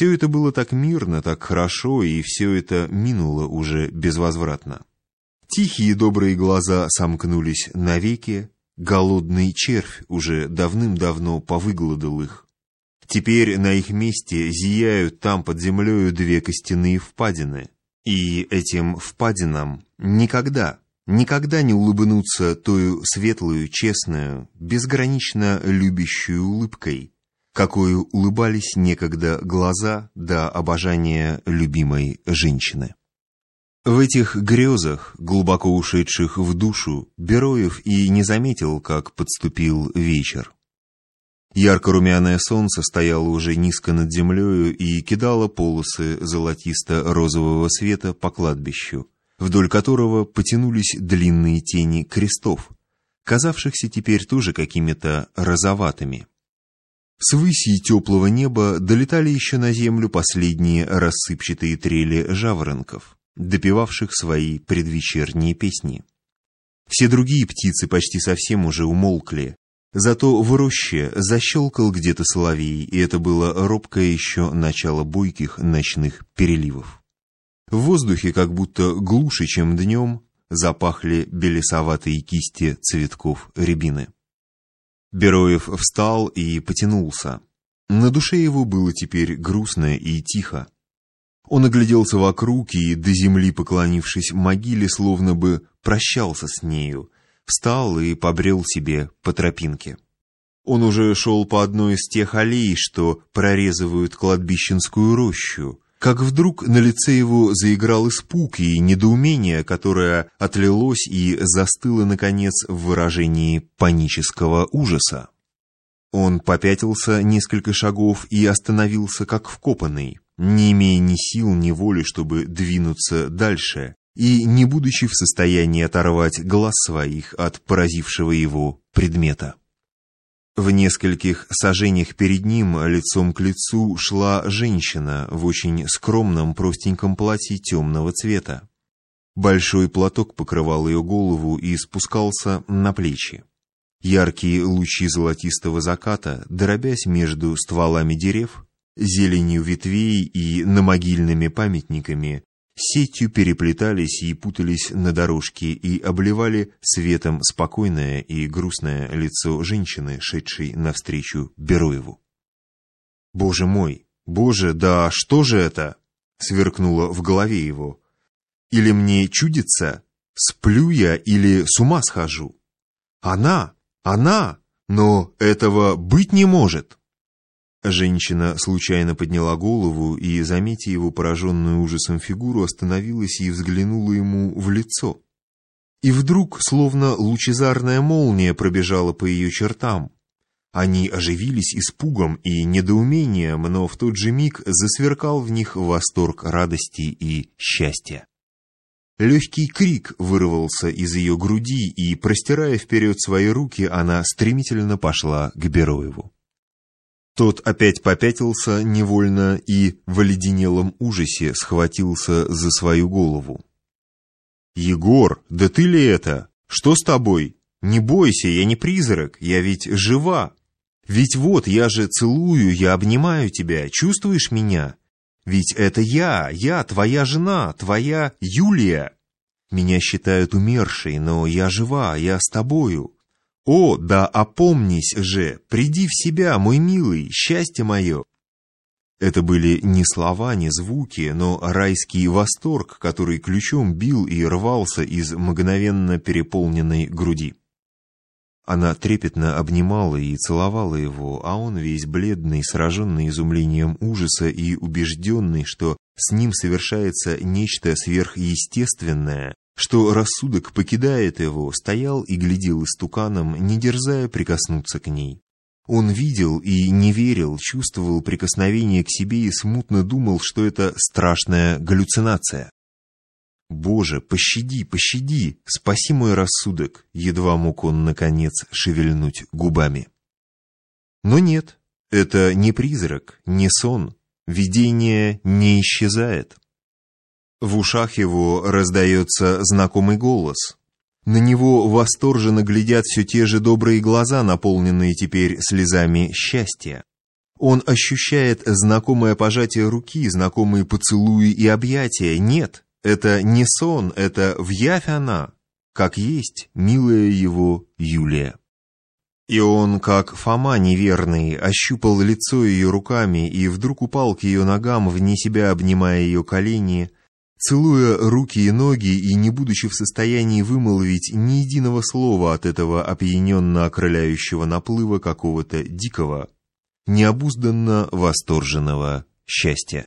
Все это было так мирно, так хорошо, и все это минуло уже безвозвратно. Тихие добрые глаза сомкнулись навеки, голодный червь уже давным-давно повыгладал их. Теперь на их месте зияют там под землею две костяные впадины, и этим впадинам никогда, никогда не улыбнуться тою светлую, честную, безгранично любящую улыбкой, какой улыбались некогда глаза до обожания любимой женщины. В этих грезах, глубоко ушедших в душу, Бероев и не заметил, как подступил вечер. Ярко-румяное солнце стояло уже низко над землею и кидало полосы золотисто-розового света по кладбищу, вдоль которого потянулись длинные тени крестов, казавшихся теперь тоже какими-то розоватыми. С выси теплого неба долетали еще на землю последние рассыпчатые трели жаворонков допевавших свои предвечерние песни. Все другие птицы почти совсем уже умолкли, зато в роще защелкал где-то соловей, и это было робкое еще начало бойких ночных переливов. В воздухе, как будто глуше, чем днем, запахли белесоватые кисти цветков рябины. Бероев встал и потянулся. На душе его было теперь грустно и тихо. Он огляделся вокруг и, до земли поклонившись могиле, словно бы прощался с нею, встал и побрел себе по тропинке. Он уже шел по одной из тех аллей, что прорезывают кладбищенскую рощу, как вдруг на лице его заиграл испуг и недоумение, которое отлилось и застыло, наконец, в выражении панического ужаса. Он попятился несколько шагов и остановился как вкопанный не имея ни сил, ни воли, чтобы двинуться дальше, и не будучи в состоянии оторвать глаз своих от поразившего его предмета. В нескольких сажениях перед ним, лицом к лицу, шла женщина в очень скромном простеньком платье темного цвета. Большой платок покрывал ее голову и спускался на плечи. Яркие лучи золотистого заката, дробясь между стволами дерев, зеленью ветвей и намогильными памятниками, сетью переплетались и путались на дорожке и обливали светом спокойное и грустное лицо женщины, шедшей навстречу Бероеву. «Боже мой! Боже, да что же это?» — сверкнуло в голове его. «Или мне чудится? Сплю я или с ума схожу? Она! Она! Но этого быть не может!» Женщина случайно подняла голову и, заметив его пораженную ужасом фигуру, остановилась и взглянула ему в лицо. И вдруг, словно лучезарная молния пробежала по ее чертам. Они оживились испугом и недоумением, но в тот же миг засверкал в них восторг радости и счастья. Легкий крик вырвался из ее груди, и, простирая вперед свои руки, она стремительно пошла к Бероеву. Тот опять попятился невольно и в оледенелом ужасе схватился за свою голову. «Егор, да ты ли это? Что с тобой? Не бойся, я не призрак, я ведь жива. Ведь вот, я же целую, я обнимаю тебя, чувствуешь меня? Ведь это я, я, твоя жена, твоя Юлия. Меня считают умершей, но я жива, я с тобою. «О, да опомнись же! Приди в себя, мой милый, счастье мое!» Это были не слова, не звуки, но райский восторг, который ключом бил и рвался из мгновенно переполненной груди. Она трепетно обнимала и целовала его, а он весь бледный, сраженный изумлением ужаса и убежденный, что с ним совершается нечто сверхъестественное, что рассудок покидает его, стоял и глядел истуканом, не дерзая прикоснуться к ней. Он видел и не верил, чувствовал прикосновение к себе и смутно думал, что это страшная галлюцинация. «Боже, пощади, пощади, спаси мой рассудок!» Едва мог он, наконец, шевельнуть губами. Но нет, это не призрак, не сон, видение не исчезает. В ушах его раздается знакомый голос. На него восторженно глядят все те же добрые глаза, наполненные теперь слезами счастья. Он ощущает знакомое пожатие руки, знакомые поцелуи и объятия. Нет, это не сон, это в явь она, как есть милая его Юлия. И он, как Фома неверный, ощупал лицо ее руками и вдруг упал к ее ногам, вне себя обнимая ее колени, целуя руки и ноги и не будучи в состоянии вымолвить ни единого слова от этого опьяненно окрыляющего наплыва какого-то дикого, необузданно восторженного счастья.